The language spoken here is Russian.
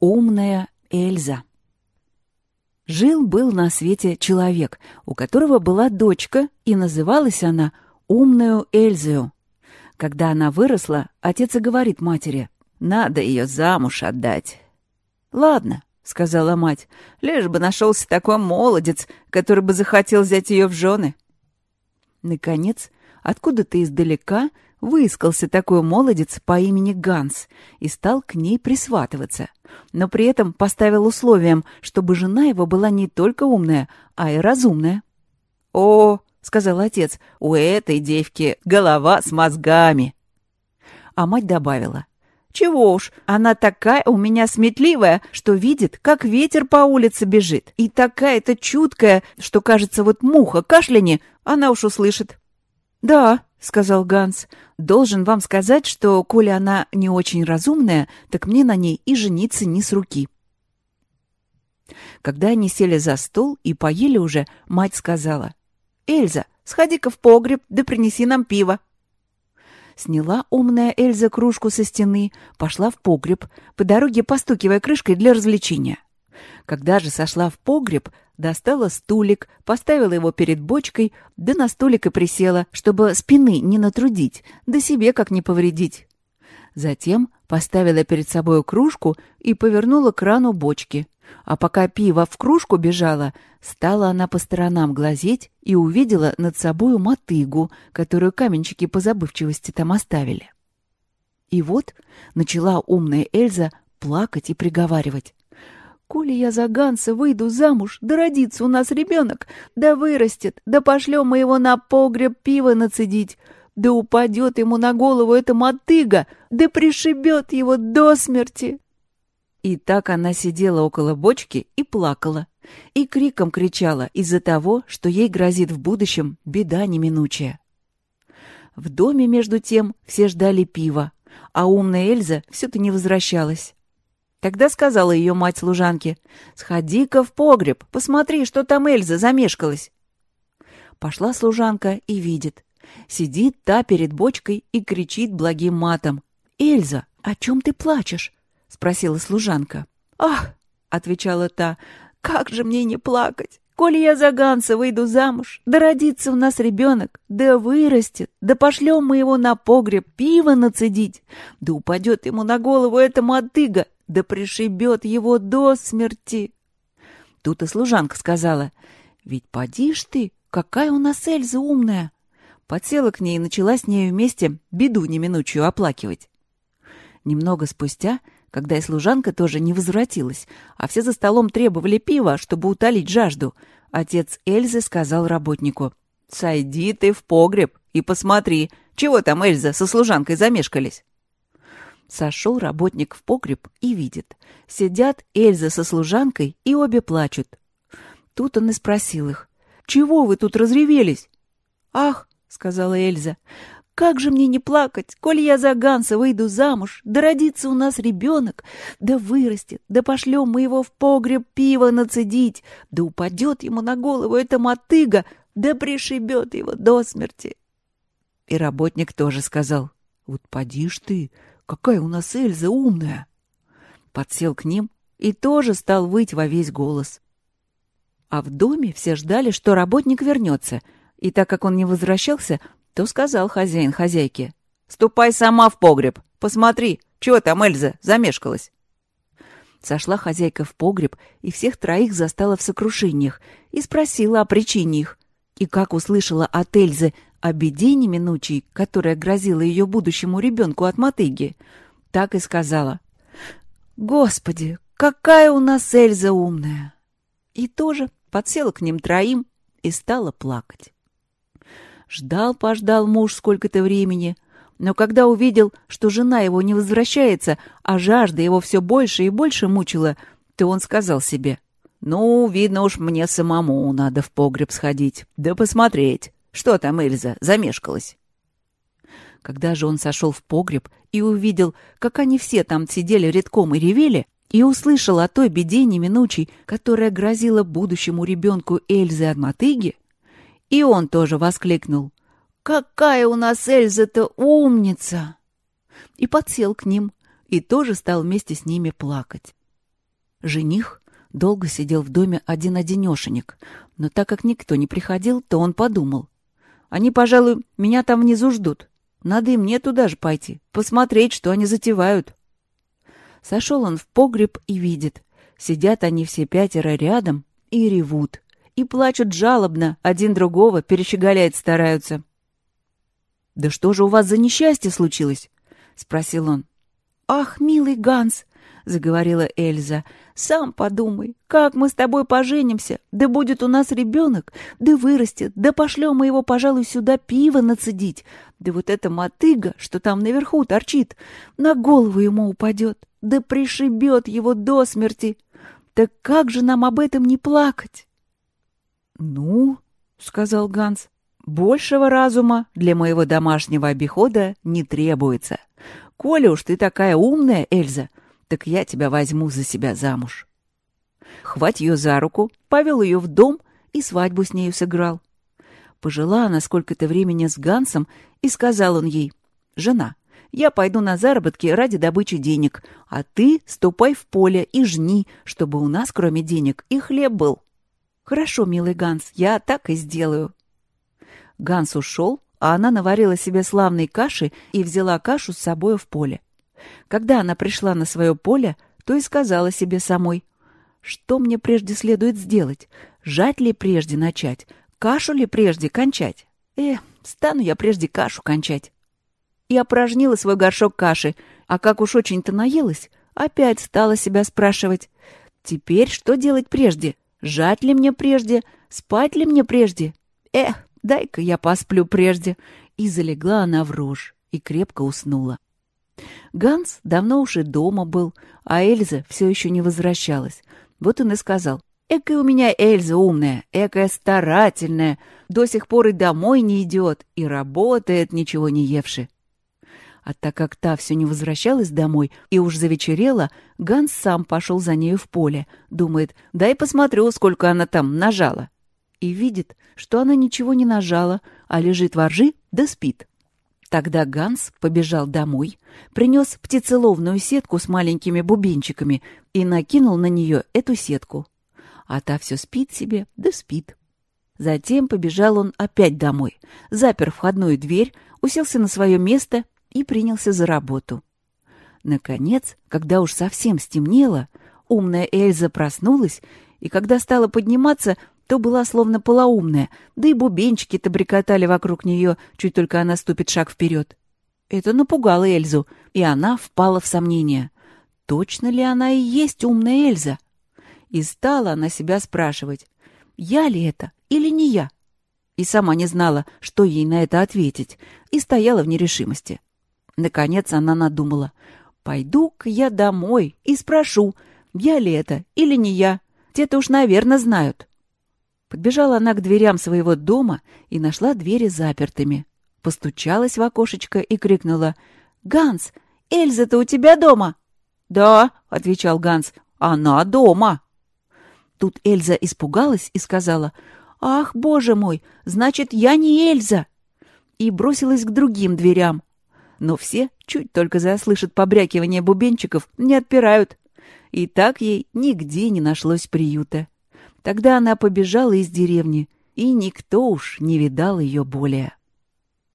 Умная Эльза. Жил-был на свете человек, у которого была дочка, и называлась она Умную Эльзою. Когда она выросла, отец и говорит матери, «Надо ее замуж отдать». «Ладно», — сказала мать, — «лишь бы нашелся такой молодец, который бы захотел взять ее в жены». Наконец, откуда-то издалека выискался такой молодец по имени Ганс и стал к ней присватываться, но при этом поставил условием, чтобы жена его была не только умная, а и разумная. «О, — сказал отец, — у этой девки голова с мозгами!» А мать добавила, «Чего уж, она такая у меня сметливая, что видит, как ветер по улице бежит, и такая-то чуткая, что, кажется, вот муха кашляни, она уж услышит». «Да», — сказал Ганс. «Должен вам сказать, что, коли она не очень разумная, так мне на ней и жениться не с руки». Когда они сели за стол и поели уже, мать сказала. «Эльза, сходи-ка в погреб, да принеси нам пиво». Сняла умная Эльза кружку со стены, пошла в погреб, по дороге постукивая крышкой для развлечения. Когда же сошла в погреб, достала стулик, поставила его перед бочкой, да на стулик и присела, чтобы спины не натрудить, да себе как не повредить. Затем поставила перед собой кружку и повернула крану бочки. А пока пиво в кружку бежало, стала она по сторонам глазеть и увидела над собою мотыгу, которую каменщики по забывчивости там оставили. И вот начала умная Эльза плакать и приговаривать. Коли я за Ганса выйду замуж, да родится у нас ребенок, да вырастет, да пошлем мы его на погреб пива нацедить, да упадет ему на голову эта мотыга, да пришибет его до смерти. И так она сидела около бочки и плакала, и криком кричала из-за того, что ей грозит в будущем беда неминучая. В доме, между тем, все ждали пива, а умная Эльза все-то не возвращалась. Тогда сказала ее мать служанке, «Сходи-ка в погреб, посмотри, что там Эльза замешкалась». Пошла служанка и видит. Сидит та перед бочкой и кричит благим матом. «Эльза, о чем ты плачешь?» — спросила служанка. «Ах!» — отвечала та. «Как же мне не плакать? Коли я за Ганса выйду замуж, да родится у нас ребенок, да вырастет, да пошлем мы его на погреб пиво нацедить, да упадет ему на голову эта мотыга, да пришибет его до смерти. Тут и служанка сказала, «Ведь поди ж ты, какая у нас Эльза умная!» Подсела к ней и начала с нею вместе беду неминучую оплакивать. Немного спустя, когда и служанка тоже не возвратилась, а все за столом требовали пива, чтобы утолить жажду, отец Эльзы сказал работнику, «Сойди ты в погреб и посмотри, чего там Эльза со служанкой замешкались». Сошел работник в погреб и видит. Сидят Эльза со служанкой и обе плачут. Тут он и спросил их. «Чего вы тут разревелись?» «Ах!» — сказала Эльза. «Как же мне не плакать, коль я за Ганса выйду замуж, да родится у нас ребенок, да вырастет, да пошлем мы его в погреб пиво нацедить, да упадет ему на голову эта мотыга, да пришибет его до смерти». И работник тоже сказал. «Вот поди ж ты, Какая у нас Эльза умная!» Подсел к ним и тоже стал выть во весь голос. А в доме все ждали, что работник вернется, и так как он не возвращался, то сказал хозяин хозяйке. «Ступай сама в погреб, посмотри, чего там Эльза замешкалась». Сошла хозяйка в погреб и всех троих застала в сокрушениях и спросила о причине их. И как услышала от Эльзы о беде неминучей, которая грозила ее будущему ребенку от мотыги, так и сказала. «Господи, какая у нас Эльза умная!» И тоже подсела к ним троим и стала плакать. Ждал-пождал муж сколько-то времени, но когда увидел, что жена его не возвращается, а жажда его все больше и больше мучила, то он сказал себе, «Ну, видно уж, мне самому надо в погреб сходить, да посмотреть, что там Эльза замешкалась? Когда же он сошел в погреб и увидел, как они все там сидели редком и ревели, и услышал о той беде неминучей, которая грозила будущему ребенку Эльзы от мотыги, и он тоже воскликнул «Какая у нас Эльза-то умница!» и подсел к ним, и тоже стал вместе с ними плакать. Жених долго сидел в доме один-одинешенек, но так как никто не приходил, то он подумал. Они, пожалуй, меня там внизу ждут. Надо и мне туда же пойти, посмотреть, что они затевают. Сошел он в погреб и видит. Сидят они все пятеро рядом и ревут. И плачут жалобно, один другого перещеголять стараются. «Да что же у вас за несчастье случилось?» — спросил он. «Ах, милый Ганс!» — заговорила Эльза. «Сам подумай, как мы с тобой поженимся, да будет у нас ребенок, да вырастет, да пошлем мы его, пожалуй, сюда пиво нацедить, да вот эта мотыга, что там наверху торчит, на голову ему упадет, да пришибет его до смерти. Так как же нам об этом не плакать?» «Ну, — сказал Ганс, — большего разума для моего домашнего обихода не требуется. Коля уж ты такая умная, Эльза, так я тебя возьму за себя замуж. Хвать ее за руку, повел ее в дом и свадьбу с нею сыграл. Пожила она сколько-то времени с Гансом, и сказал он ей, «Жена, я пойду на заработки ради добычи денег, а ты ступай в поле и жни, чтобы у нас, кроме денег, и хлеб был». «Хорошо, милый Ганс, я так и сделаю». Ганс ушел, а она наварила себе славной каши и взяла кашу с собой в поле. Когда она пришла на свое поле, то и сказала себе самой, что мне прежде следует сделать? Жать ли прежде начать? Кашу ли прежде кончать? Э, стану я прежде кашу кончать. И опорожнила свой горшок каши, а как уж очень-то наелась, опять стала себя спрашивать. Теперь что делать прежде? Жать ли мне прежде? Спать ли мне прежде? Эх, дай-ка я посплю прежде. И залегла она в рожь и крепко уснула. Ганс давно уже дома был, а Эльза все еще не возвращалась. Вот он и сказал, «Экая у меня Эльза умная, экая старательная, до сих пор и домой не идет, и работает, ничего не евши». А так как та все не возвращалась домой и уж завечерела, Ганс сам пошел за нею в поле. Думает, дай посмотрю, сколько она там нажала. И видит, что она ничего не нажала, а лежит во ржи да спит. Тогда Ганс побежал домой, принес птицеловную сетку с маленькими бубенчиками и накинул на нее эту сетку. А та все спит себе, да спит. Затем побежал он опять домой, запер входную дверь, уселся на свое место и принялся за работу. Наконец, когда уж совсем стемнело, умная Эльза проснулась, и когда стала подниматься, то была словно полоумная, да и бубенчики-то брекотали вокруг нее, чуть только она ступит шаг вперед. Это напугало Эльзу, и она впала в сомнение. Точно ли она и есть умная Эльза? И стала она себя спрашивать, я ли это или не я? И сама не знала, что ей на это ответить, и стояла в нерешимости. Наконец она надумала, пойду-ка я домой и спрошу, я ли это или не я. Те-то уж, наверное, знают. Подбежала она к дверям своего дома и нашла двери запертыми. Постучалась в окошечко и крикнула «Ганс, Эльза-то у тебя дома?» «Да», — отвечал Ганс, — «она дома». Тут Эльза испугалась и сказала «Ах, боже мой, значит, я не Эльза!» и бросилась к другим дверям. Но все, чуть только заслышат побрякивание бубенчиков, не отпирают. И так ей нигде не нашлось приюта. Тогда она побежала из деревни, и никто уж не видал ее более.